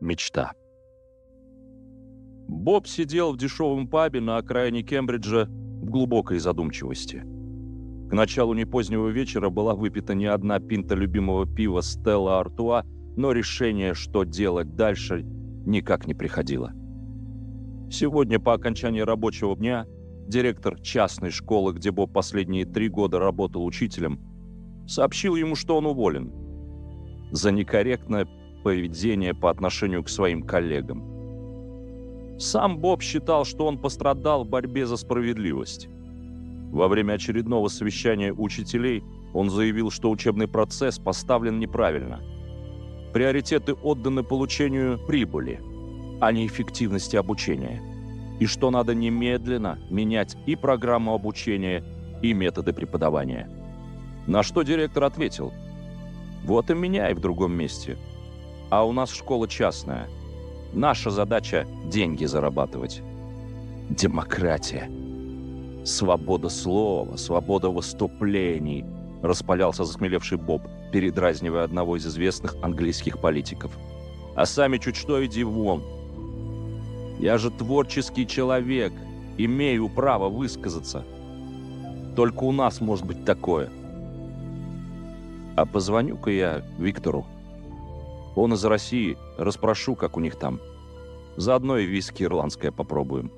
мечта. Боб сидел в дешевом пабе на окраине Кембриджа в глубокой задумчивости. К началу непозднего вечера была выпита не одна пинта любимого пива Стелла Артуа, но решение, что делать дальше, никак не приходило. Сегодня по окончании рабочего дня директор частной школы, где Боб последние три года работал учителем, сообщил ему, что он уволен за некорректное поведение по отношению к своим коллегам. Сам Боб считал, что он пострадал в борьбе за справедливость. Во время очередного совещания учителей он заявил, что учебный процесс поставлен неправильно. Приоритеты отданы получению прибыли, а не эффективности обучения. И что надо немедленно менять и программу обучения, и методы преподавания. На что директор ответил, «Вот и меняй в другом месте. А у нас школа частная. Наша задача – деньги зарабатывать». Демократия. Свобода слова, свобода выступлений, распалялся засмелевший Боб, передразнивая одного из известных английских политиков. А сами чуть что иди вон. Я же творческий человек, имею право высказаться. Только у нас может быть такое. А позвоню-ка я Виктору. Он из России, расспрошу, как у них там. Заодно и виски ирландское попробуем.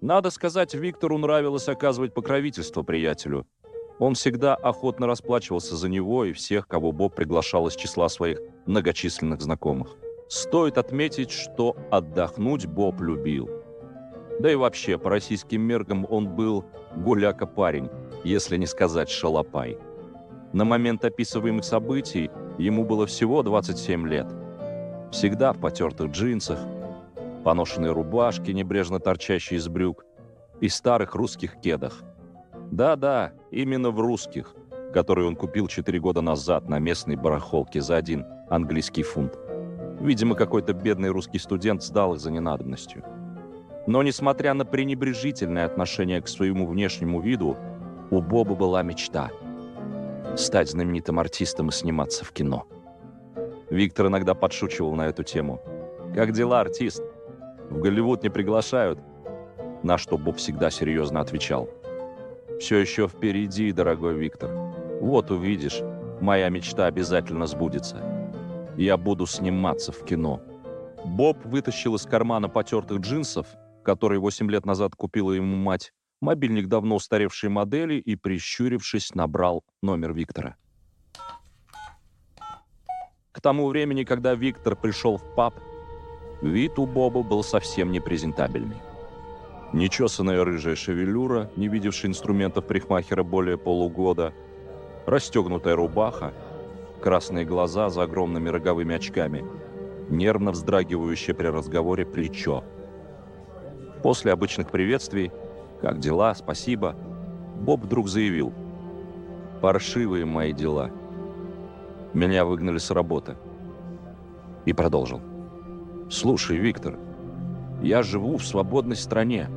Надо сказать, Виктору нравилось оказывать покровительство приятелю. Он всегда охотно расплачивался за него и всех, кого Боб приглашал из числа своих многочисленных знакомых. Стоит отметить, что отдохнуть Боб любил. Да и вообще, по российским меркам он был гуляка-парень, если не сказать шалопай. На момент описываемых событий ему было всего 27 лет. Всегда в потертых джинсах, поношенной рубашке, небрежно торчащей из брюк, и старых русских кедах. Да-да, именно в русских, которые он купил 4 года назад на местной барахолке за один английский фунт. Видимо, какой-то бедный русский студент сдал их за ненадобностью. Но, несмотря на пренебрежительное отношение к своему внешнему виду, у Боба была мечта — стать знаменитым артистом и сниматься в кино. Виктор иногда подшучивал на эту тему. «Как дела, артист?» В Голливуд не приглашают. На что Боб всегда серьезно отвечал. Все еще впереди, дорогой Виктор. Вот увидишь, моя мечта обязательно сбудется. Я буду сниматься в кино. Боб вытащил из кармана потертых джинсов, которые 8 лет назад купила ему мать, мобильник давно устаревшей модели и, прищурившись, набрал номер Виктора. К тому времени, когда Виктор пришел в паб, Вид у Боба был совсем непрезентабельный. Нечесанная рыжая шевелюра, не видевшая инструментов парикмахера более полугода, расстегнутая рубаха, красные глаза за огромными роговыми очками, нервно вздрагивающее при разговоре плечо. После обычных приветствий «Как дела? Спасибо», Боб вдруг заявил «Паршивые мои дела. Меня выгнали с работы». И продолжил. «Слушай, Виктор, я живу в свободной стране,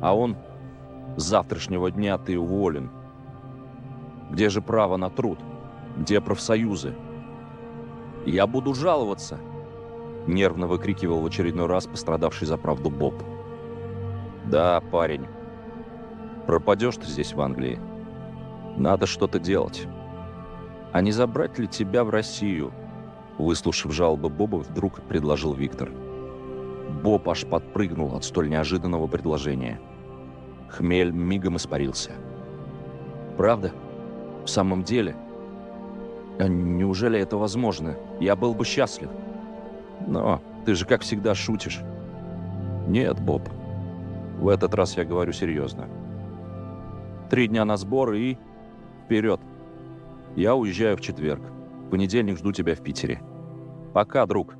а он с завтрашнего дня ты уволен. Где же право на труд? Где профсоюзы? Я буду жаловаться!» Нервно выкрикивал в очередной раз пострадавший за правду Боб. «Да, парень, пропадешь ты здесь в Англии. Надо что-то делать. А не забрать ли тебя в Россию?» Выслушав жалобы Боба, вдруг предложил Виктор. Боб аж подпрыгнул от столь неожиданного предложения. Хмель мигом испарился. «Правда? В самом деле? А неужели это возможно? Я был бы счастлив. Но ты же, как всегда, шутишь». «Нет, Боб. В этот раз я говорю серьезно. Три дня на сборы и... Вперед. Я уезжаю в четверг понедельник жду тебя в Питере. Пока, друг».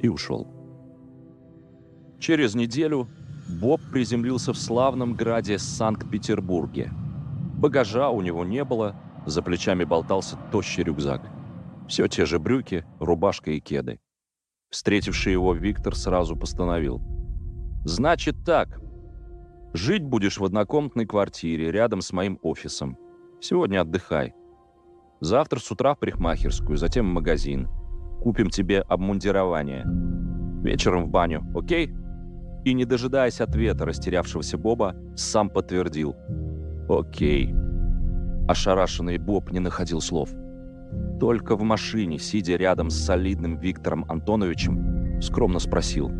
И ушел. Через неделю Боб приземлился в славном граде Санкт-Петербурге. Багажа у него не было, за плечами болтался тощий рюкзак. Все те же брюки, рубашка и кеды. Встретивший его Виктор сразу постановил. «Значит так. Жить будешь в однокомнатной квартире рядом с моим офисом. Сегодня отдыхай. Завтра с утра в парикмахерскую, затем в магазин. Купим тебе обмундирование. Вечером в баню, окей?» И, не дожидаясь ответа растерявшегося Боба, сам подтвердил. «Окей». Ошарашенный Боб не находил слов. Только в машине, сидя рядом с солидным Виктором Антоновичем, скромно спросил.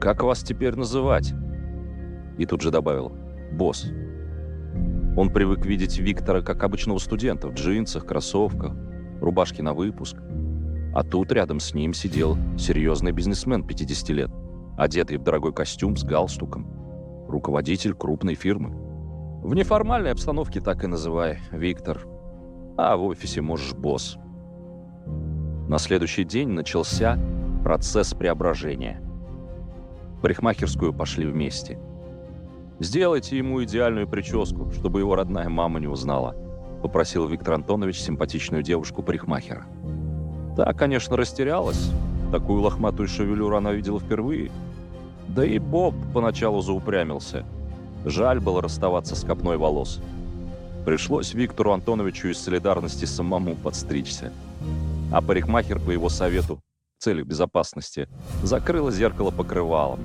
«Как вас теперь называть?» И тут же добавил. «Босс». Он привык видеть Виктора как обычного студента в джинсах, кроссовках, рубашке на выпуск. А тут рядом с ним сидел серьезный бизнесмен 50 лет, одетый в дорогой костюм с галстуком. Руководитель крупной фирмы. В неформальной обстановке так и называй, Виктор. А в офисе можешь босс. На следующий день начался процесс преображения. В парикмахерскую пошли вместе. «Сделайте ему идеальную прическу, чтобы его родная мама не узнала», попросил Виктор Антонович симпатичную девушку-парикмахера. Та, конечно, растерялась. Такую лохматую шевелюру она видела впервые. Да и Боб поначалу заупрямился. Жаль было расставаться с копной волос. Пришлось Виктору Антоновичу из солидарности самому подстричься. А парикмахер по его совету, в целях безопасности, закрыла зеркало покрывалом.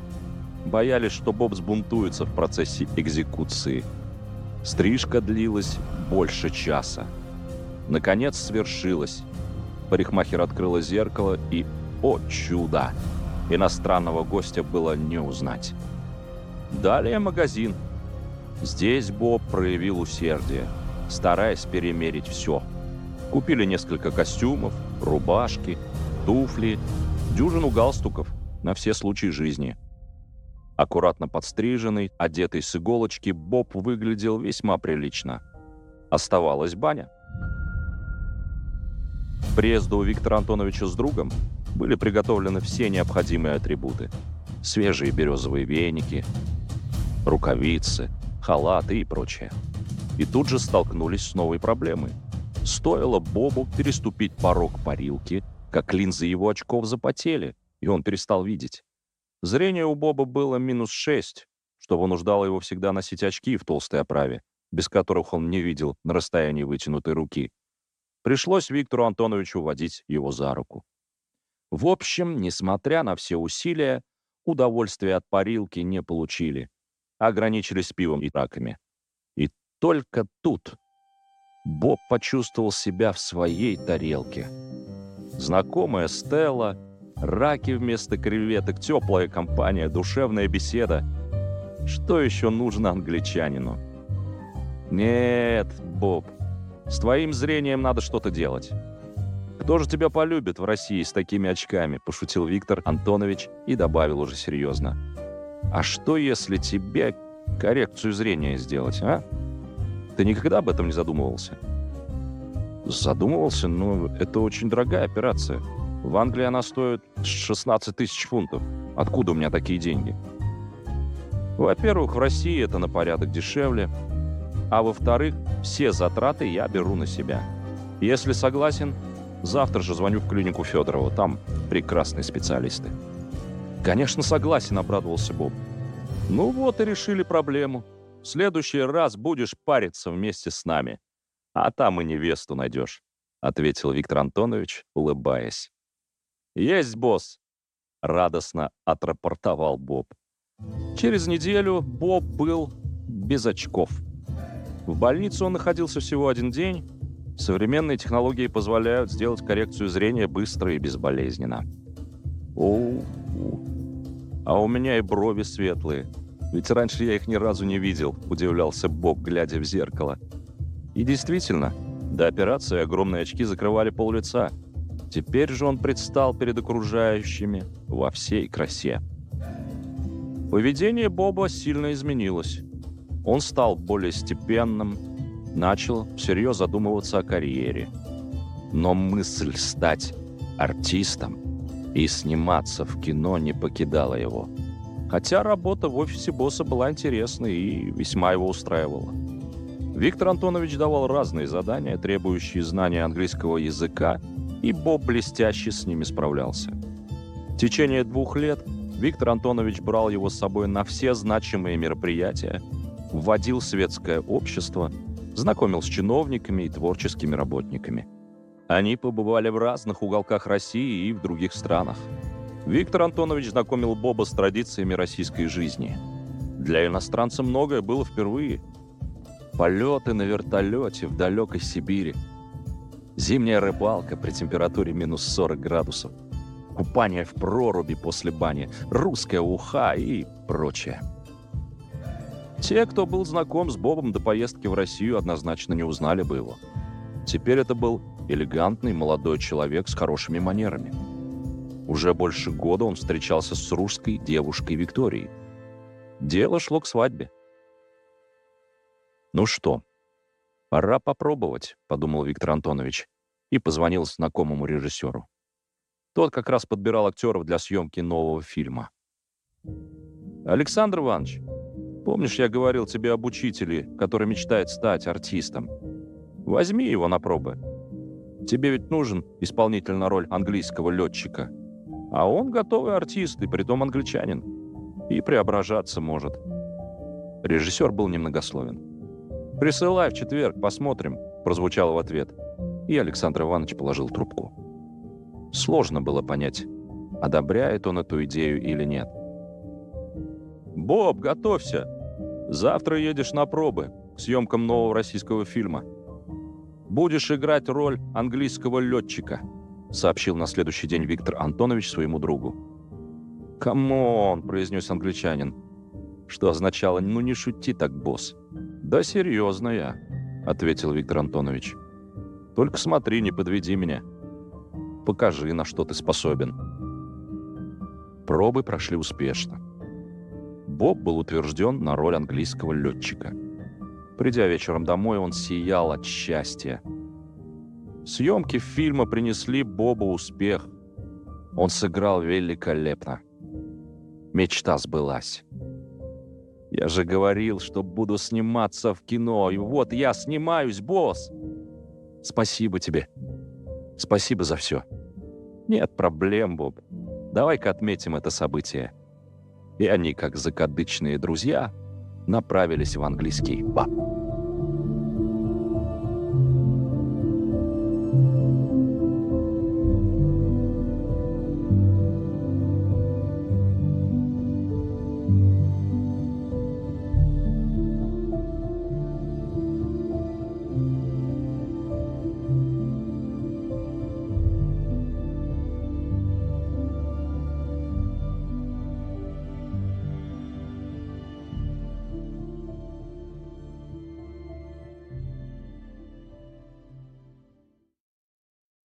Боялись, что Боб сбунтуется в процессе экзекуции. Стрижка длилась больше часа. Наконец свершилось. Парикмахер открыла зеркало и, о чудо, иностранного гостя было не узнать. Далее магазин. Здесь Боб проявил усердие, стараясь перемерить все. Купили несколько костюмов, рубашки, туфли, дюжину галстуков на все случаи жизни. Аккуратно подстриженный, одетый с иголочки, Боб выглядел весьма прилично. Оставалась баня. К приезду Виктора Антоновича с другом были приготовлены все необходимые атрибуты. Свежие березовые веники, рукавицы, халаты и прочее. И тут же столкнулись с новой проблемой. Стоило Бобу переступить порог парилки, как линзы его очков запотели, и он перестал видеть. Зрение у Боба было минус 6, что вынуждало его всегда носить очки в толстой оправе, без которых он не видел на расстоянии вытянутой руки. Пришлось Виктору Антоновичу водить его за руку. В общем, несмотря на все усилия, удовольствия от парилки не получили ограничились пивом и раками. И только тут Боб почувствовал себя в своей тарелке. Знакомая Стелла, раки вместо креветок, теплая компания, душевная беседа. Что еще нужно англичанину? Нет, Боб, с твоим зрением надо что-то делать. «Кто же тебя полюбит в России с такими очками?» – пошутил Виктор Антонович и добавил уже серьезно. А что, если тебе коррекцию зрения сделать, а? Ты никогда об этом не задумывался? Задумывался, но это очень дорогая операция. В Англии она стоит 16 тысяч фунтов. Откуда у меня такие деньги? Во-первых, в России это на порядок дешевле. А во-вторых, все затраты я беру на себя. Если согласен, завтра же звоню в клинику Федорова. Там прекрасные специалисты. «Конечно, согласен», — обрадовался Боб. «Ну вот и решили проблему. В следующий раз будешь париться вместе с нами. А там и невесту найдешь», — ответил Виктор Антонович, улыбаясь. «Есть, босс!» — радостно отрапортовал Боб. Через неделю Боб был без очков. В больнице он находился всего один день. Современные технологии позволяют сделать коррекцию зрения быстро и безболезненно. О, а у меня и брови светлые. Ведь раньше я их ни разу не видел, удивлялся Боб, глядя в зеркало. И действительно, до операции огромные очки закрывали пол лица. Теперь же он предстал перед окружающими во всей красе. Поведение Боба сильно изменилось. Он стал более степенным, начал всерьез задумываться о карьере. Но мысль стать артистом и сниматься в кино не покидала его. Хотя работа в офисе босса была интересной и весьма его устраивала. Виктор Антонович давал разные задания, требующие знания английского языка, и Боб блестяще с ними справлялся. В течение двух лет Виктор Антонович брал его с собой на все значимые мероприятия, вводил светское общество, знакомил с чиновниками и творческими работниками. Они побывали в разных уголках России и в других странах. Виктор Антонович знакомил Боба с традициями российской жизни. Для иностранца многое было впервые. Полеты на вертолете в далекой Сибири. Зимняя рыбалка при температуре минус 40 градусов. Купание в проруби после бани. Русская уха и прочее. Те, кто был знаком с Бобом до поездки в Россию, однозначно не узнали бы его. Теперь это был элегантный молодой человек с хорошими манерами. Уже больше года он встречался с русской девушкой Викторией. Дело шло к свадьбе. «Ну что, пора попробовать», — подумал Виктор Антонович и позвонил знакомому режиссеру. Тот как раз подбирал актеров для съемки нового фильма. «Александр Иванович, помнишь, я говорил тебе об учителе, который мечтает стать артистом? Возьми его на пробы. Тебе ведь нужен исполнитель на роль английского летчика. А он готовый артист, и притом англичанин. И преображаться может». Режиссер был немногословен. «Присылай в четверг, посмотрим», — прозвучало в ответ. И Александр Иванович положил трубку. Сложно было понять, одобряет он эту идею или нет. «Боб, готовься! Завтра едешь на пробы к съемкам нового российского фильма. Будешь играть роль английского летчика», сообщил на следующий день Виктор Антонович своему другу. «Come on!» — произнес англичанин. Что означало «ну не шути так, босс». «Да серьезно я», — ответил Виктор Антонович. «Только смотри, не подведи меня». Покажи, на что ты способен. Пробы прошли успешно. Боб был утвержден на роль английского летчика. Придя вечером домой, он сиял от счастья. Съемки фильма принесли Бобу успех. Он сыграл великолепно. Мечта сбылась. Я же говорил, что буду сниматься в кино, и вот я снимаюсь, босс. Спасибо тебе. Спасибо за все. Нет проблем, Боб. Давай-ка отметим это событие. И они, как закадычные друзья, направились в английский паб.